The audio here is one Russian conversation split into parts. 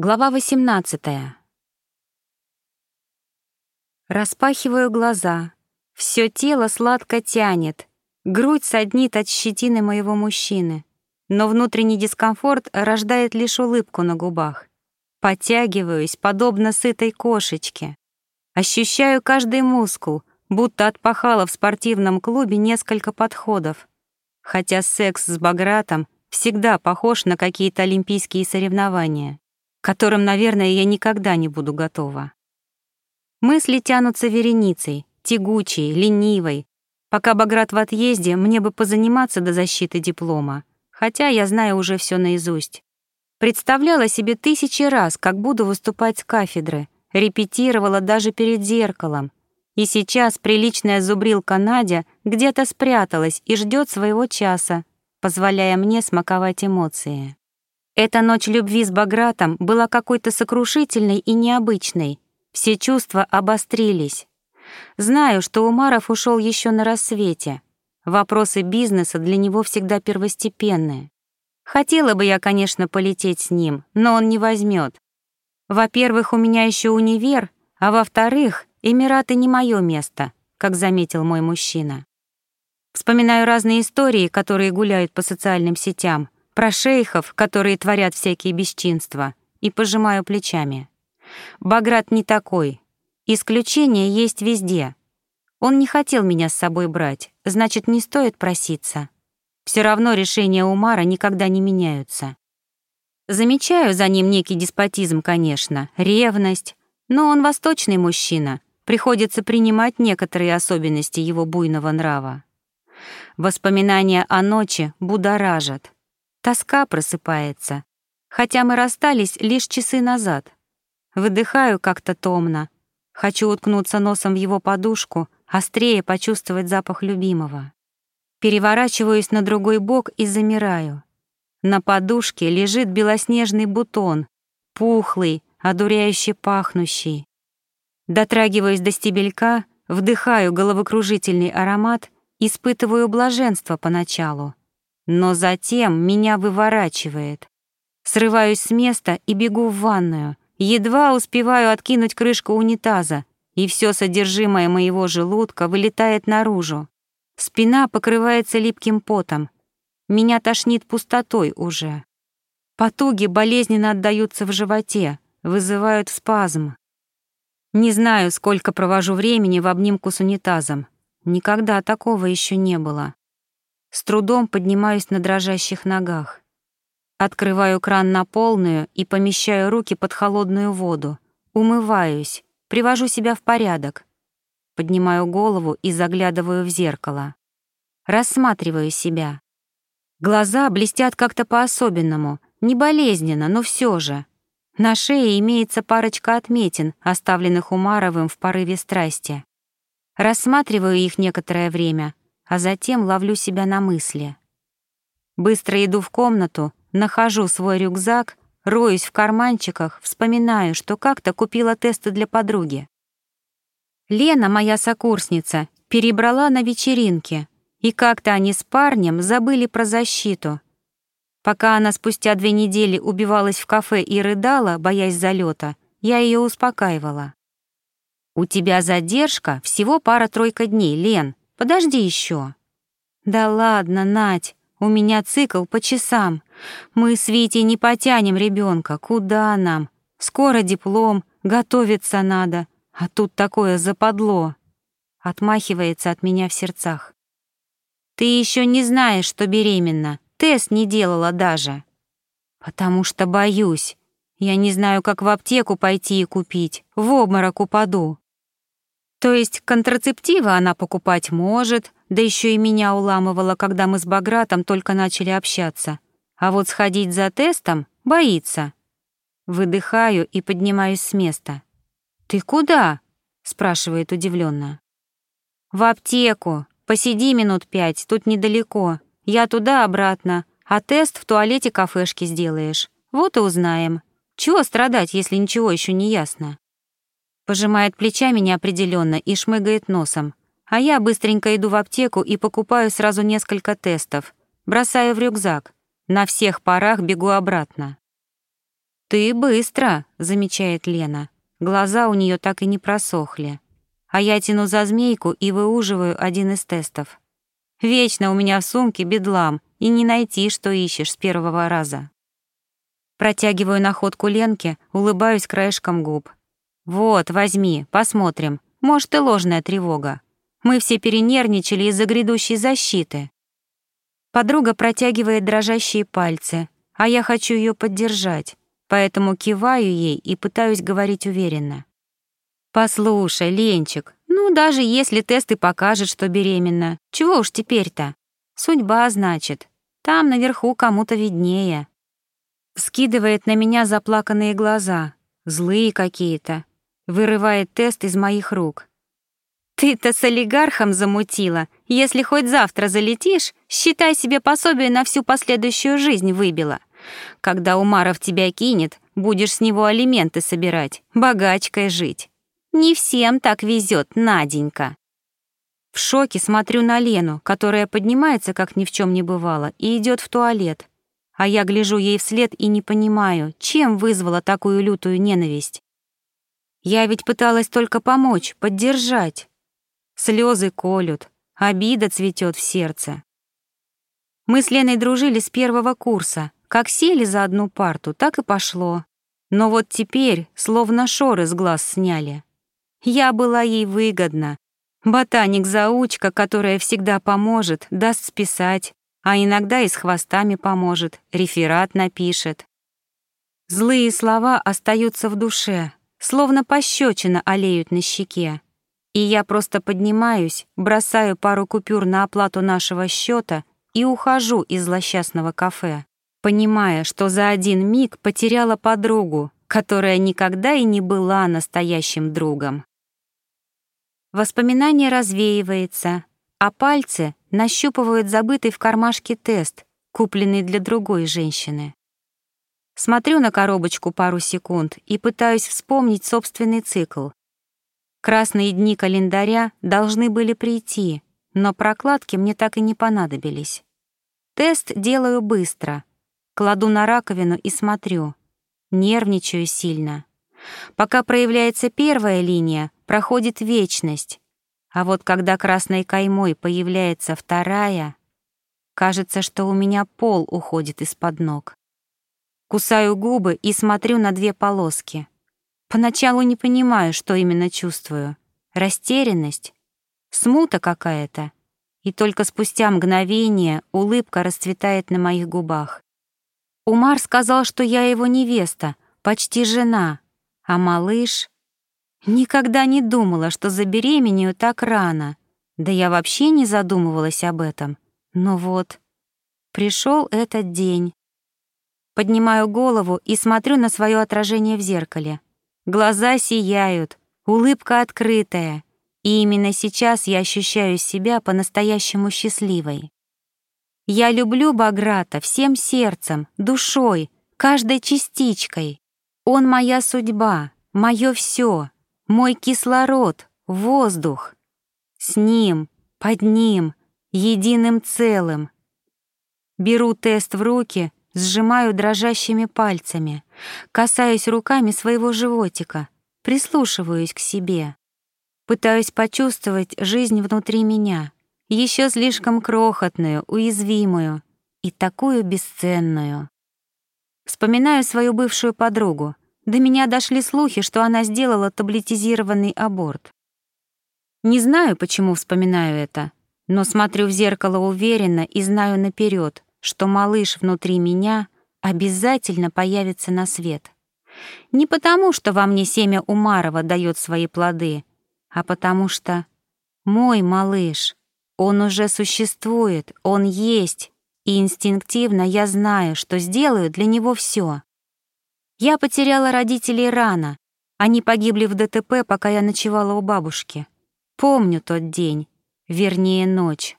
Глава 18. Распахиваю глаза. Всё тело сладко тянет. Грудь саднит от щетины моего мужчины. Но внутренний дискомфорт рождает лишь улыбку на губах. Подтягиваюсь, подобно сытой кошечке. Ощущаю каждый мускул, будто отпахала в спортивном клубе несколько подходов. Хотя секс с Багратом всегда похож на какие-то олимпийские соревнования которым, наверное, я никогда не буду готова. Мысли тянутся вереницей, тягучей, ленивой. Пока Баграт в отъезде, мне бы позаниматься до защиты диплома, хотя я знаю уже все наизусть. Представляла себе тысячи раз, как буду выступать с кафедры, репетировала даже перед зеркалом. И сейчас приличная зубрилка Надя где-то спряталась и ждет своего часа, позволяя мне смаковать эмоции. Эта ночь любви с Багратом была какой-то сокрушительной и необычной. Все чувства обострились. Знаю, что Умаров ушел еще на рассвете. Вопросы бизнеса для него всегда первостепенные. Хотела бы я, конечно, полететь с ним, но он не возьмет. Во-первых, у меня еще универ, а во-вторых, Эмираты не мое место, как заметил мой мужчина. Вспоминаю разные истории, которые гуляют по социальным сетям — про шейхов, которые творят всякие бесчинства, и пожимаю плечами. Баграт не такой. Исключения есть везде. Он не хотел меня с собой брать, значит, не стоит проситься. Все равно решения Умара никогда не меняются. Замечаю за ним некий деспотизм, конечно, ревность, но он восточный мужчина, приходится принимать некоторые особенности его буйного нрава. Воспоминания о ночи будоражат. Тоска просыпается, хотя мы расстались лишь часы назад. Выдыхаю как-то томно. Хочу уткнуться носом в его подушку, острее почувствовать запах любимого. Переворачиваюсь на другой бок и замираю. На подушке лежит белоснежный бутон, пухлый, одуряюще пахнущий. Дотрагиваюсь до стебелька, вдыхаю головокружительный аромат, испытываю блаженство поначалу. Но затем меня выворачивает. Срываюсь с места и бегу в ванную. Едва успеваю откинуть крышку унитаза, и все содержимое моего желудка вылетает наружу. Спина покрывается липким потом. Меня тошнит пустотой уже. Потуги болезненно отдаются в животе, вызывают спазм. Не знаю, сколько провожу времени в обнимку с унитазом. Никогда такого еще не было. С трудом поднимаюсь на дрожащих ногах. Открываю кран на полную и помещаю руки под холодную воду. Умываюсь, привожу себя в порядок. Поднимаю голову и заглядываю в зеркало. Рассматриваю себя. Глаза блестят как-то по-особенному, не болезненно, но все же. На шее имеется парочка отметин, оставленных Умаровым в порыве страсти. Рассматриваю их некоторое время, а затем ловлю себя на мысли. Быстро иду в комнату, нахожу свой рюкзак, роюсь в карманчиках, вспоминаю, что как-то купила тесты для подруги. Лена, моя сокурсница, перебрала на вечеринке, и как-то они с парнем забыли про защиту. Пока она спустя две недели убивалась в кафе и рыдала, боясь залета, я ее успокаивала. «У тебя задержка всего пара-тройка дней, Лен. Подожди еще. Да ладно, Нать, у меня цикл по часам. Мы с Витей не потянем ребенка. Куда нам? Скоро диплом, готовиться надо. А тут такое западло. Отмахивается от меня в сердцах. Ты еще не знаешь, что беременна. Тест не делала даже. Потому что боюсь. Я не знаю, как в аптеку пойти и купить. В обморок упаду. То есть контрацептивы она покупать может, да еще и меня уламывала, когда мы с Багратом только начали общаться. А вот сходить за тестом боится. Выдыхаю и поднимаюсь с места. «Ты куда?» — спрашивает удивленно. «В аптеку. Посиди минут пять, тут недалеко. Я туда-обратно, а тест в туалете кафешки сделаешь. Вот и узнаем. Чего страдать, если ничего еще не ясно?» Пожимает плечами неопределенно и шмыгает носом. А я быстренько иду в аптеку и покупаю сразу несколько тестов. Бросаю в рюкзак. На всех парах бегу обратно. «Ты быстро», — замечает Лена. Глаза у нее так и не просохли. А я тяну за змейку и выуживаю один из тестов. Вечно у меня в сумке бедлам, и не найти, что ищешь с первого раза. Протягиваю находку Ленке, улыбаюсь краешком губ. «Вот, возьми, посмотрим. Может, и ложная тревога. Мы все перенервничали из-за грядущей защиты». Подруга протягивает дрожащие пальцы, а я хочу ее поддержать, поэтому киваю ей и пытаюсь говорить уверенно. «Послушай, Ленчик, ну даже если тест и покажет, что беременна, чего уж теперь-то? Судьба, значит. Там наверху кому-то виднее». Скидывает на меня заплаканные глаза, злые какие-то, вырывает тест из моих рук. «Ты-то с олигархом замутила. Если хоть завтра залетишь, считай себе пособие на всю последующую жизнь выбила. Когда Умаров тебя кинет, будешь с него алименты собирать, богачкой жить. Не всем так везет, Наденька». В шоке смотрю на Лену, которая поднимается, как ни в чем не бывало, и идет в туалет а я гляжу ей вслед и не понимаю, чем вызвала такую лютую ненависть. Я ведь пыталась только помочь, поддержать. Слезы колют, обида цветет в сердце. Мы с Леной дружили с первого курса. Как сели за одну парту, так и пошло. Но вот теперь словно шоры с глаз сняли. Я была ей выгодна. Ботаник-заучка, которая всегда поможет, даст списать, а иногда и с хвостами поможет, реферат напишет. Злые слова остаются в душе, словно пощечина олеют на щеке. И я просто поднимаюсь, бросаю пару купюр на оплату нашего счета и ухожу из злосчастного кафе, понимая, что за один миг потеряла подругу, которая никогда и не была настоящим другом. Воспоминание развеивается, а пальцы нащупывают забытый в кармашке тест, купленный для другой женщины. Смотрю на коробочку пару секунд и пытаюсь вспомнить собственный цикл. Красные дни календаря должны были прийти, но прокладки мне так и не понадобились. Тест делаю быстро. Кладу на раковину и смотрю. Нервничаю сильно. Пока проявляется первая линия, проходит вечность, а вот когда красной каймой появляется вторая, кажется, что у меня пол уходит из-под ног. Кусаю губы и смотрю на две полоски. Поначалу не понимаю, что именно чувствую. Растерянность, смута какая-то. И только спустя мгновение улыбка расцветает на моих губах. Умар сказал, что я его невеста, почти жена, а малыш Никогда не думала, что забеременею так рано. Да я вообще не задумывалась об этом. Но вот, пришел этот день. Поднимаю голову и смотрю на свое отражение в зеркале. Глаза сияют, улыбка открытая. И именно сейчас я ощущаю себя по-настоящему счастливой. Я люблю Баграта всем сердцем, душой, каждой частичкой. Он моя судьба, мое все. Мой кислород, воздух. С ним, под ним, единым целым. Беру тест в руки, сжимаю дрожащими пальцами, касаюсь руками своего животика, прислушиваюсь к себе. Пытаюсь почувствовать жизнь внутри меня, еще слишком крохотную, уязвимую и такую бесценную. Вспоминаю свою бывшую подругу, до меня дошли слухи, что она сделала таблетизированный аборт. Не знаю, почему вспоминаю это, но смотрю в зеркало уверенно и знаю наперед, что малыш внутри меня обязательно появится на свет. Не потому, что во мне семя Умарова дает свои плоды, а потому что мой малыш, он уже существует, он есть, и инстинктивно я знаю, что сделаю для него все. Я потеряла родителей рано. Они погибли в ДТП, пока я ночевала у бабушки. Помню тот день, вернее, ночь.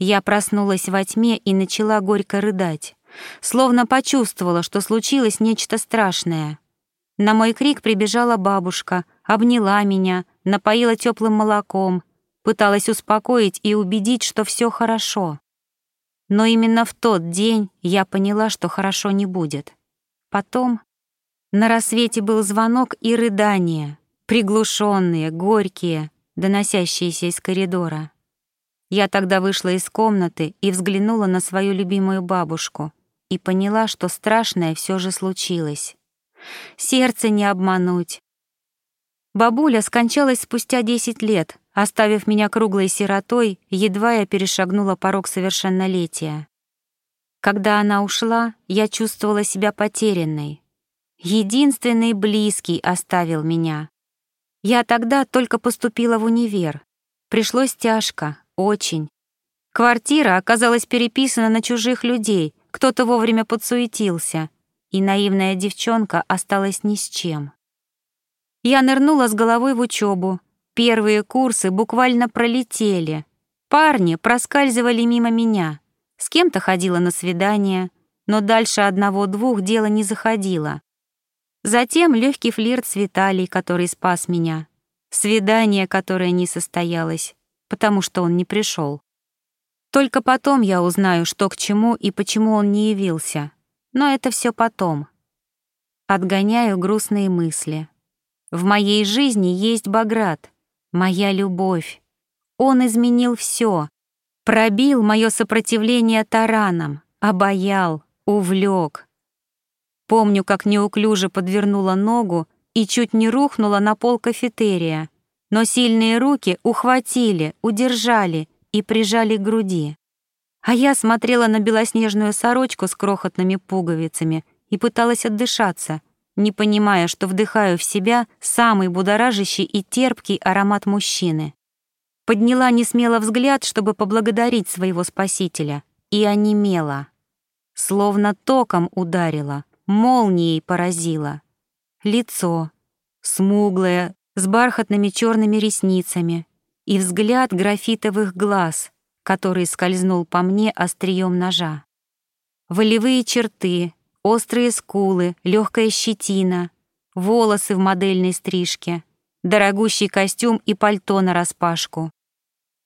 Я проснулась во тьме и начала горько рыдать, словно почувствовала, что случилось нечто страшное. На мой крик прибежала бабушка, обняла меня, напоила теплым молоком, пыталась успокоить и убедить, что все хорошо. Но именно в тот день я поняла, что хорошо не будет. Потом На рассвете был звонок и рыдания, приглушенные, горькие, доносящиеся из коридора. Я тогда вышла из комнаты и взглянула на свою любимую бабушку и поняла, что страшное все же случилось. Сердце не обмануть. Бабуля скончалась спустя 10 лет, оставив меня круглой сиротой, едва я перешагнула порог совершеннолетия. Когда она ушла, я чувствовала себя потерянной. Единственный близкий оставил меня. Я тогда только поступила в универ. Пришлось тяжко, очень. Квартира оказалась переписана на чужих людей, кто-то вовремя подсуетился, и наивная девчонка осталась ни с чем. Я нырнула с головой в учебу. Первые курсы буквально пролетели. Парни проскальзывали мимо меня. С кем-то ходила на свидание, но дальше одного-двух дело не заходило. Затем легкий флирт с Виталий, который спас меня. Свидание, которое не состоялось потому что он не пришел. Только потом я узнаю, что к чему и почему он не явился. Но это все потом. Отгоняю грустные мысли. В моей жизни есть Баграт, моя любовь. Он изменил все, пробил мое сопротивление тараном, обаял, увлек. Помню, как неуклюже подвернула ногу и чуть не рухнула на пол кафетерия — но сильные руки ухватили, удержали и прижали к груди. А я смотрела на белоснежную сорочку с крохотными пуговицами и пыталась отдышаться, не понимая, что вдыхаю в себя самый будоражащий и терпкий аромат мужчины. Подняла несмело взгляд, чтобы поблагодарить своего спасителя, и онемела. Словно током ударила, молнией поразила. Лицо, смуглое, с бархатными черными ресницами и взгляд графитовых глаз, который скользнул по мне острием ножа. Волевые черты, острые скулы, легкая щетина, волосы в модельной стрижке, дорогущий костюм и пальто нараспашку.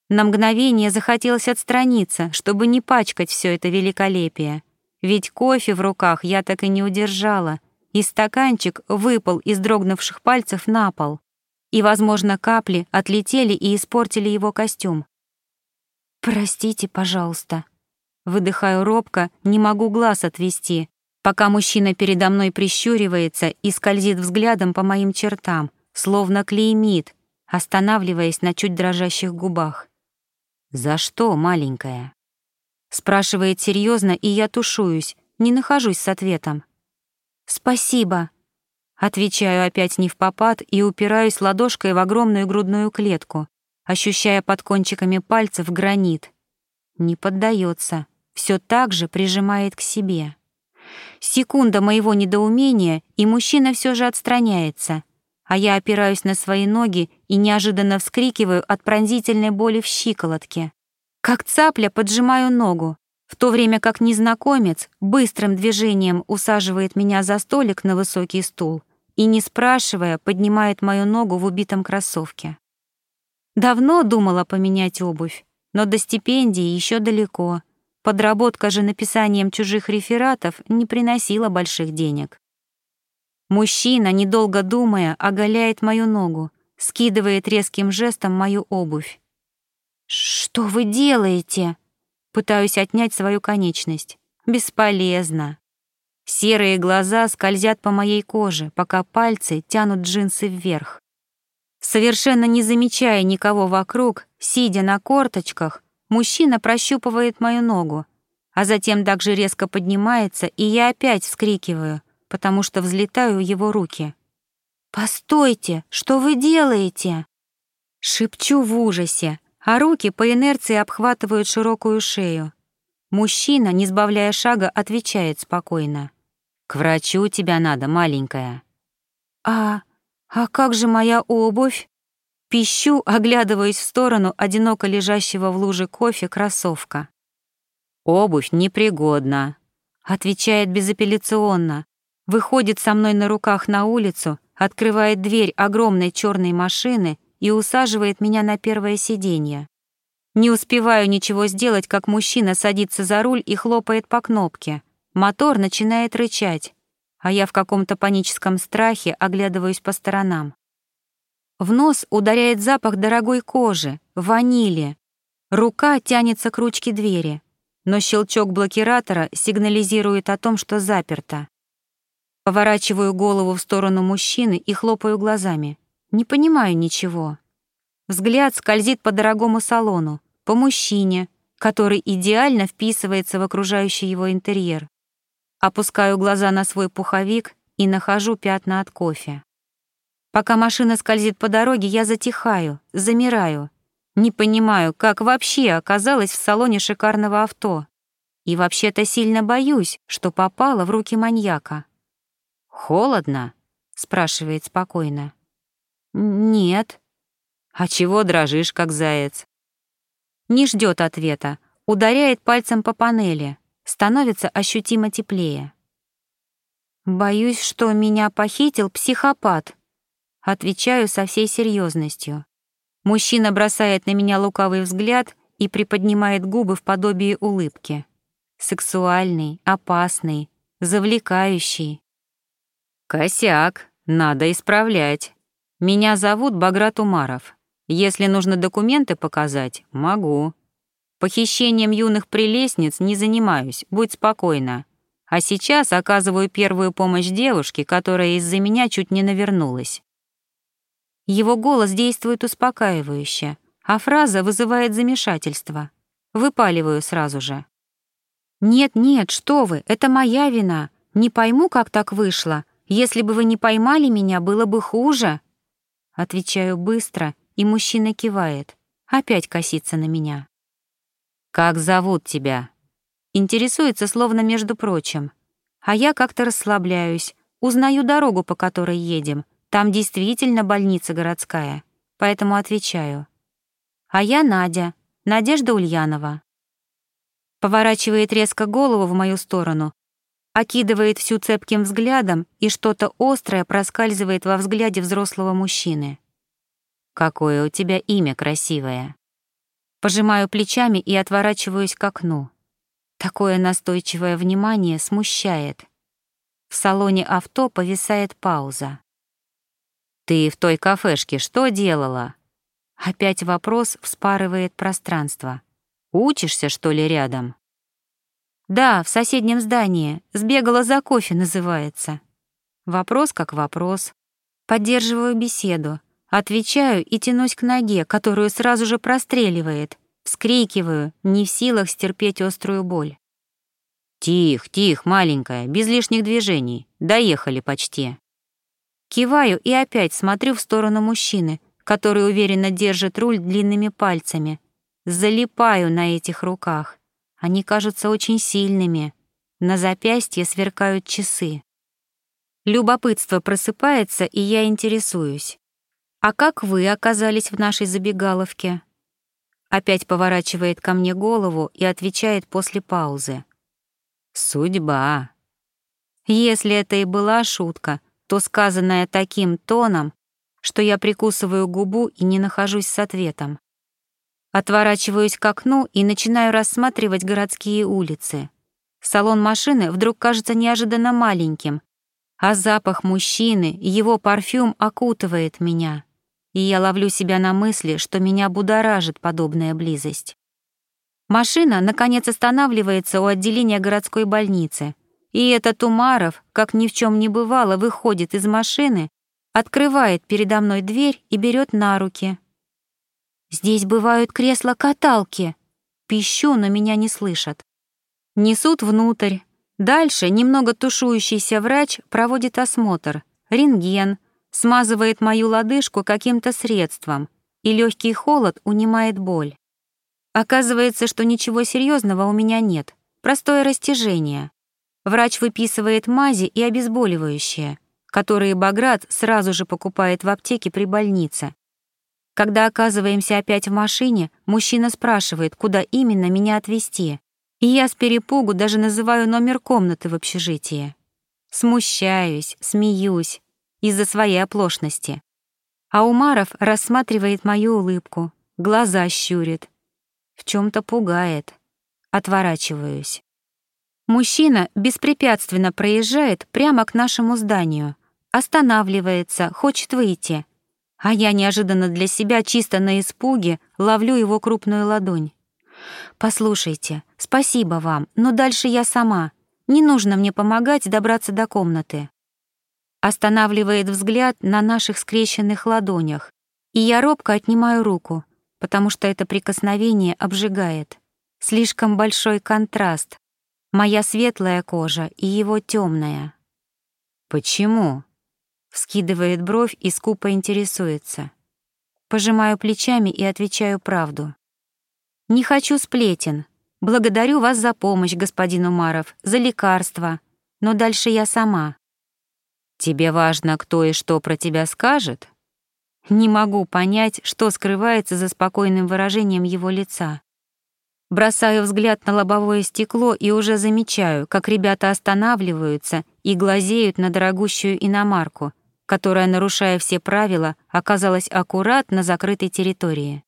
На мгновение захотелось отстраниться, чтобы не пачкать все это великолепие, ведь кофе в руках я так и не удержала, и стаканчик выпал из дрогнувших пальцев на пол и, возможно, капли отлетели и испортили его костюм. «Простите, пожалуйста». Выдыхаю робко, не могу глаз отвести, пока мужчина передо мной прищуривается и скользит взглядом по моим чертам, словно клеймит, останавливаясь на чуть дрожащих губах. «За что, маленькая?» Спрашивает серьезно, и я тушуюсь, не нахожусь с ответом. «Спасибо», Отвечаю опять не в попад и упираюсь ладошкой в огромную грудную клетку, ощущая под кончиками пальцев гранит. Не поддается, все так же прижимает к себе. Секунда моего недоумения, и мужчина все же отстраняется, а я опираюсь на свои ноги и неожиданно вскрикиваю от пронзительной боли в щиколотке. Как цапля поджимаю ногу, в то время как незнакомец быстрым движением усаживает меня за столик на высокий стул и, не спрашивая, поднимает мою ногу в убитом кроссовке. Давно думала поменять обувь, но до стипендии еще далеко. Подработка же написанием чужих рефератов не приносила больших денег. Мужчина, недолго думая, оголяет мою ногу, скидывает резким жестом мою обувь. «Что вы делаете?» Пытаюсь отнять свою конечность. Бесполезно. Серые глаза скользят по моей коже, пока пальцы тянут джинсы вверх. Совершенно не замечая никого вокруг, сидя на корточках, мужчина прощупывает мою ногу, а затем также резко поднимается, и я опять вскрикиваю, потому что взлетаю его руки. «Постойте, что вы делаете?» Шепчу в ужасе, а руки по инерции обхватывают широкую шею. Мужчина, не сбавляя шага, отвечает спокойно. «К врачу тебя надо, маленькая». «А... а как же моя обувь?» Пищу, оглядываясь в сторону одиноко лежащего в луже кофе кроссовка. «Обувь непригодна», — отвечает безапелляционно. Выходит со мной на руках на улицу, открывает дверь огромной черной машины и усаживает меня на первое сиденье. Не успеваю ничего сделать, как мужчина садится за руль и хлопает по кнопке. Мотор начинает рычать, а я в каком-то паническом страхе оглядываюсь по сторонам. В нос ударяет запах дорогой кожи, ванили. Рука тянется к ручке двери, но щелчок блокиратора сигнализирует о том, что заперто. Поворачиваю голову в сторону мужчины и хлопаю глазами. Не понимаю ничего. Взгляд скользит по дорогому салону, по мужчине, который идеально вписывается в окружающий его интерьер. Опускаю глаза на свой пуховик и нахожу пятна от кофе. Пока машина скользит по дороге, я затихаю, замираю. Не понимаю, как вообще оказалась в салоне шикарного авто. И вообще-то сильно боюсь, что попала в руки маньяка. «Холодно?» — спрашивает спокойно. «Нет». «А чего дрожишь, как заяц?» Не ждет ответа, ударяет пальцем по панели, становится ощутимо теплее. «Боюсь, что меня похитил психопат», — отвечаю со всей серьезностью. Мужчина бросает на меня лукавый взгляд и приподнимает губы в подобии улыбки. Сексуальный, опасный, завлекающий. «Косяк, надо исправлять. Меня зовут Баграт Умаров. Если нужно документы показать, могу. Похищением юных прелестниц не занимаюсь, будь спокойна. А сейчас оказываю первую помощь девушке, которая из-за меня чуть не навернулась». Его голос действует успокаивающе, а фраза вызывает замешательство. Выпаливаю сразу же. «Нет-нет, что вы, это моя вина. Не пойму, как так вышло. Если бы вы не поймали меня, было бы хуже». Отвечаю быстро, и мужчина кивает. Опять косится на меня. «Как зовут тебя?» Интересуется, словно между прочим. А я как-то расслабляюсь, узнаю дорогу, по которой едем. Там действительно больница городская, поэтому отвечаю. «А я Надя, Надежда Ульянова». Поворачивает резко голову в мою сторону, окидывает всю цепким взглядом, и что-то острое проскальзывает во взгляде взрослого мужчины. «Какое у тебя имя красивое!» Пожимаю плечами и отворачиваюсь к окну. Такое настойчивое внимание смущает. В салоне авто повисает пауза. «Ты в той кафешке что делала?» Опять вопрос вспарывает пространство. «Учишься, что ли, рядом?» «Да, в соседнем здании. Сбегала за кофе, называется». Вопрос как вопрос. Поддерживаю беседу. Отвечаю и тянусь к ноге, которую сразу же простреливает. Вскрикиваю, не в силах стерпеть острую боль. «Тих, тих, маленькая, без лишних движений. Доехали почти». Киваю и опять смотрю в сторону мужчины, который уверенно держит руль длинными пальцами. Залипаю на этих руках. Они кажутся очень сильными. На запястье сверкают часы. Любопытство просыпается, и я интересуюсь. «А как вы оказались в нашей забегаловке?» Опять поворачивает ко мне голову и отвечает после паузы. «Судьба». Если это и была шутка, то сказанная таким тоном, что я прикусываю губу и не нахожусь с ответом. Отворачиваюсь к окну и начинаю рассматривать городские улицы. Салон машины вдруг кажется неожиданно маленьким, а запах мужчины, его парфюм окутывает меня, и я ловлю себя на мысли, что меня будоражит подобная близость. Машина, наконец, останавливается у отделения городской больницы, и этот Умаров, как ни в чем не бывало, выходит из машины, открывает передо мной дверь и берет на руки, Здесь бывают кресла-каталки. Пищу, но меня не слышат. Несут внутрь. Дальше немного тушующийся врач проводит осмотр, рентген, смазывает мою лодыжку каким-то средством, и легкий холод унимает боль. Оказывается, что ничего серьезного у меня нет, простое растяжение. Врач выписывает мази и обезболивающие, которые Баграт сразу же покупает в аптеке при больнице, когда оказываемся опять в машине, мужчина спрашивает, куда именно меня отвезти, и я с перепугу даже называю номер комнаты в общежитии. Смущаюсь, смеюсь из-за своей оплошности. А Умаров рассматривает мою улыбку, глаза щурит. В чем то пугает. Отворачиваюсь. Мужчина беспрепятственно проезжает прямо к нашему зданию, останавливается, хочет выйти, а я неожиданно для себя чисто на испуге ловлю его крупную ладонь. «Послушайте, спасибо вам, но дальше я сама. Не нужно мне помогать добраться до комнаты». Останавливает взгляд на наших скрещенных ладонях, и я робко отнимаю руку, потому что это прикосновение обжигает. Слишком большой контраст. Моя светлая кожа и его темная. «Почему?» Вскидывает бровь и скупо интересуется. Пожимаю плечами и отвечаю правду. «Не хочу сплетен. Благодарю вас за помощь, господин Умаров, за лекарства. Но дальше я сама». «Тебе важно, кто и что про тебя скажет?» Не могу понять, что скрывается за спокойным выражением его лица. Бросаю взгляд на лобовое стекло и уже замечаю, как ребята останавливаются и глазеют на дорогущую иномарку, которая, нарушая все правила, оказалась аккурат на закрытой территории.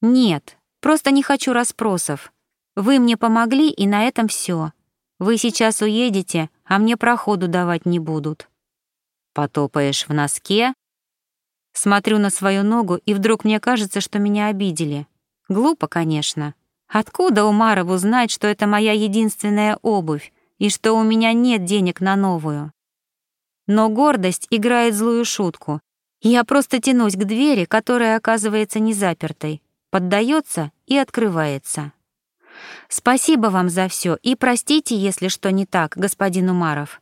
«Нет, просто не хочу расспросов. Вы мне помогли, и на этом все. Вы сейчас уедете, а мне проходу давать не будут». «Потопаешь в носке?» Смотрю на свою ногу, и вдруг мне кажется, что меня обидели. Глупо, конечно. Откуда Умарову знать, что это моя единственная обувь и что у меня нет денег на новую? Но гордость играет злую шутку. Я просто тянусь к двери, которая оказывается не запертой, поддается и открывается. Спасибо вам за все и простите, если что не так, господин Умаров.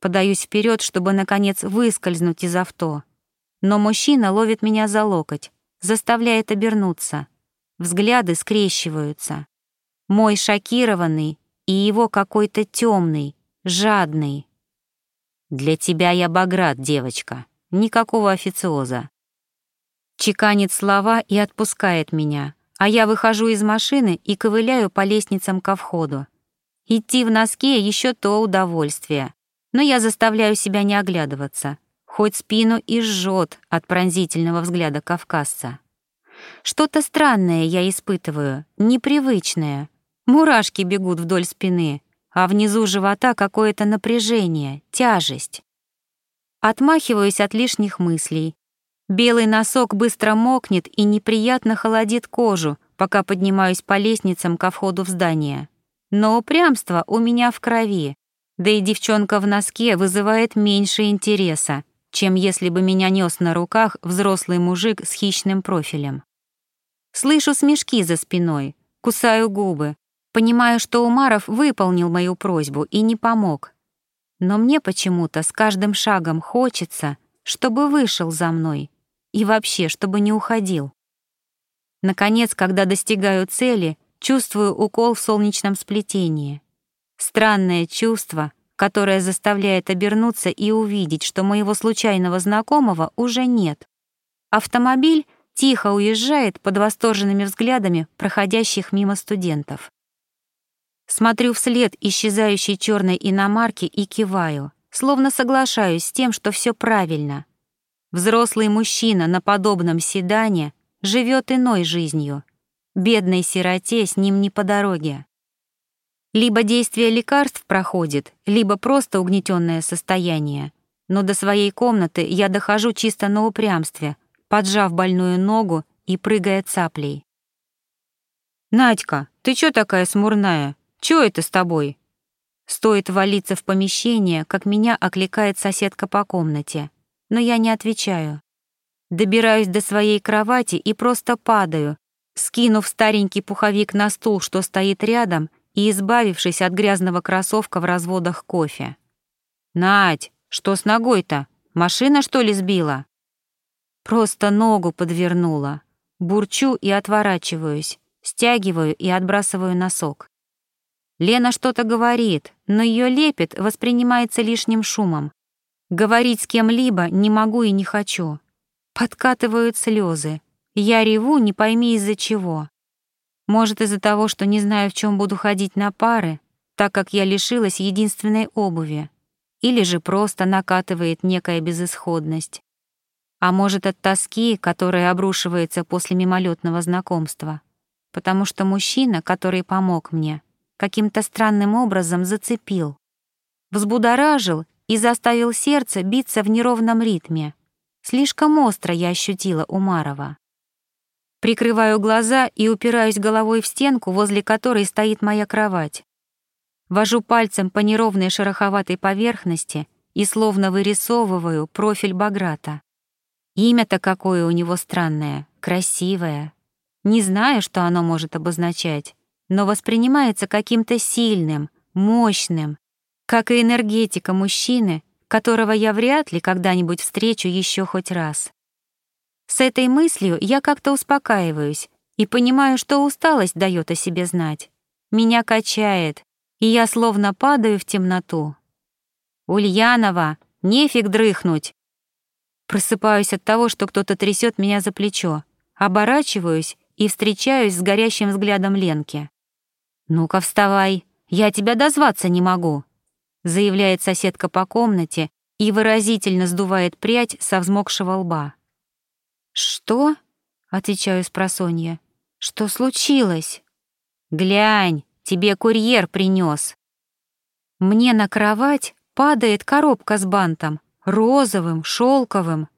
Подаюсь вперед, чтобы наконец выскользнуть из авто но мужчина ловит меня за локоть, заставляет обернуться. Взгляды скрещиваются. Мой шокированный и его какой-то темный, жадный. «Для тебя я Баграт, девочка. Никакого официоза». Чеканит слова и отпускает меня, а я выхожу из машины и ковыляю по лестницам ко входу. Идти в носке еще то удовольствие, но я заставляю себя не оглядываться хоть спину и жжет от пронзительного взгляда кавказца. Что-то странное я испытываю, непривычное. Мурашки бегут вдоль спины, а внизу живота какое-то напряжение, тяжесть. Отмахиваюсь от лишних мыслей. Белый носок быстро мокнет и неприятно холодит кожу, пока поднимаюсь по лестницам ко входу в здание. Но упрямство у меня в крови, да и девчонка в носке вызывает меньше интереса, чем если бы меня нес на руках взрослый мужик с хищным профилем. Слышу смешки за спиной, кусаю губы, понимаю, что Умаров выполнил мою просьбу и не помог. Но мне почему-то с каждым шагом хочется, чтобы вышел за мной и вообще, чтобы не уходил. Наконец, когда достигаю цели, чувствую укол в солнечном сплетении. Странное чувство, которая заставляет обернуться и увидеть, что моего случайного знакомого уже нет. Автомобиль тихо уезжает под восторженными взглядами проходящих мимо студентов. Смотрю вслед исчезающей черной иномарки и киваю, словно соглашаюсь с тем, что все правильно. Взрослый мужчина на подобном седане живет иной жизнью. Бедной сироте с ним не по дороге. Либо действие лекарств проходит, либо просто угнетенное состояние. Но до своей комнаты я дохожу чисто на упрямстве, поджав больную ногу и прыгая цаплей. «Надька, ты чё такая смурная? Чё это с тобой?» Стоит валиться в помещение, как меня окликает соседка по комнате. Но я не отвечаю. Добираюсь до своей кровати и просто падаю, скинув старенький пуховик на стул, что стоит рядом, и избавившись от грязного кроссовка в разводах кофе. «Надь, что с ногой-то? Машина, что ли, сбила?» Просто ногу подвернула. Бурчу и отворачиваюсь, стягиваю и отбрасываю носок. Лена что-то говорит, но ее лепет воспринимается лишним шумом. Говорить с кем-либо не могу и не хочу. Подкатывают слезы. Я реву, не пойми из-за чего. Может, из-за того, что не знаю, в чем буду ходить на пары, так как я лишилась единственной обуви, или же просто накатывает некая безысходность. А может, от тоски, которая обрушивается после мимолетного знакомства, потому что мужчина, который помог мне, каким-то странным образом зацепил. Взбудоражил и заставил сердце биться в неровном ритме. Слишком остро я ощутила Умарова. Прикрываю глаза и упираюсь головой в стенку, возле которой стоит моя кровать. Вожу пальцем по неровной шероховатой поверхности и словно вырисовываю профиль Баграта. Имя-то какое у него странное, красивое. Не знаю, что оно может обозначать, но воспринимается каким-то сильным, мощным, как и энергетика мужчины, которого я вряд ли когда-нибудь встречу еще хоть раз. С этой мыслью я как-то успокаиваюсь и понимаю, что усталость дает о себе знать. Меня качает, и я словно падаю в темноту. «Ульянова, нефиг дрыхнуть!» Просыпаюсь от того, что кто-то трясет меня за плечо, оборачиваюсь и встречаюсь с горящим взглядом Ленки. «Ну-ка, вставай, я тебя дозваться не могу», заявляет соседка по комнате и выразительно сдувает прядь со взмокшего лба. «Что?» — отвечаю с просонья. «Что случилось?» «Глянь, тебе курьер принес. Мне на кровать падает коробка с бантом, розовым, шелковым.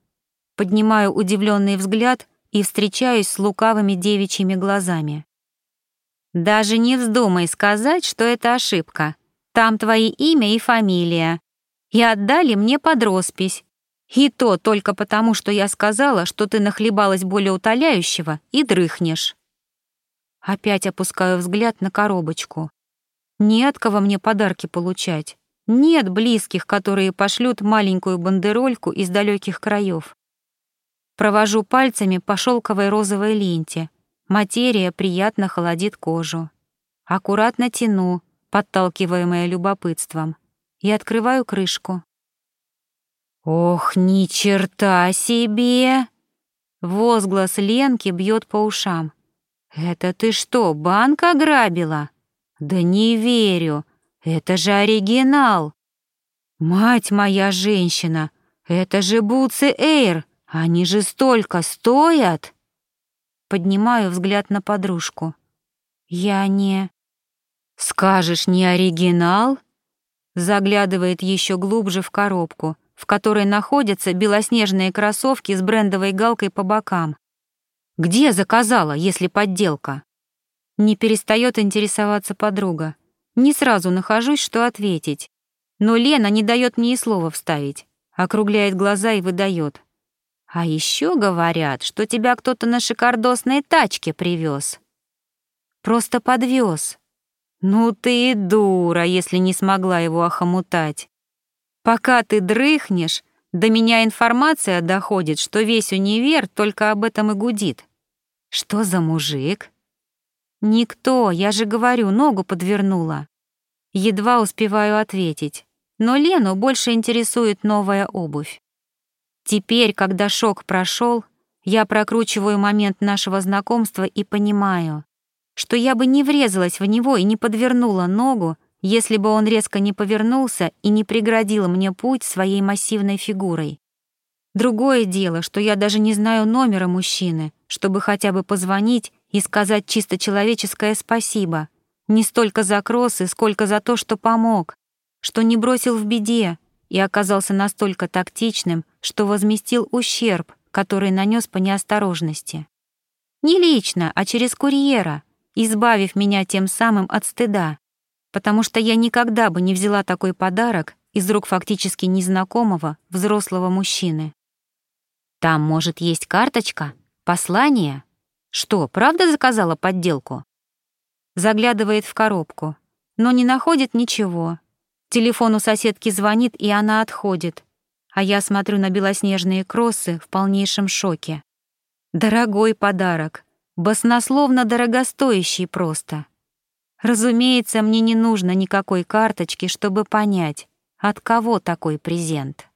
Поднимаю удивленный взгляд и встречаюсь с лукавыми девичьими глазами. «Даже не вздумай сказать, что это ошибка. Там твои имя и фамилия. И отдали мне под роспись. И то только потому, что я сказала, что ты нахлебалась более утоляющего и дрыхнешь. Опять опускаю взгляд на коробочку. Не от кого мне подарки получать. Нет близких, которые пошлют маленькую бандерольку из далеких краев. Провожу пальцами по шелковой розовой ленте. Материя приятно холодит кожу. Аккуратно тяну, подталкиваемая любопытством, и открываю крышку. «Ох, ни черта себе!» Возглас Ленки бьет по ушам. «Это ты что, банк ограбила?» «Да не верю! Это же оригинал!» «Мать моя женщина! Это же Бутсы Эйр! Они же столько стоят!» Поднимаю взгляд на подружку. «Я не...» «Скажешь, не оригинал?» Заглядывает еще глубже в коробку — в которой находятся белоснежные кроссовки с брендовой галкой по бокам. Где заказала, если подделка? Не перестает интересоваться подруга. Не сразу нахожусь, что ответить. Но Лена не дает мне и слова вставить. Округляет глаза и выдает. А еще говорят, что тебя кто-то на шикардосной тачке привез. Просто подвез. Ну ты и дура, если не смогла его охомутать. Пока ты дрыхнешь, до меня информация доходит, что весь универ только об этом и гудит. Что за мужик? Никто, я же говорю, ногу подвернула. Едва успеваю ответить, но Лену больше интересует новая обувь. Теперь, когда шок прошел, я прокручиваю момент нашего знакомства и понимаю, что я бы не врезалась в него и не подвернула ногу, если бы он резко не повернулся и не преградил мне путь своей массивной фигурой. Другое дело, что я даже не знаю номера мужчины, чтобы хотя бы позвонить и сказать чисто человеческое спасибо, не столько за кроссы, сколько за то, что помог, что не бросил в беде и оказался настолько тактичным, что возместил ущерб, который нанес по неосторожности. Не лично, а через курьера, избавив меня тем самым от стыда потому что я никогда бы не взяла такой подарок из рук фактически незнакомого взрослого мужчины. Там, может, есть карточка, послание? Что, правда заказала подделку? Заглядывает в коробку, но не находит ничего. Телефон у соседки звонит, и она отходит, а я смотрю на белоснежные кроссы в полнейшем шоке. Дорогой подарок, баснословно дорогостоящий просто. Разумеется, мне не нужно никакой карточки, чтобы понять, от кого такой презент.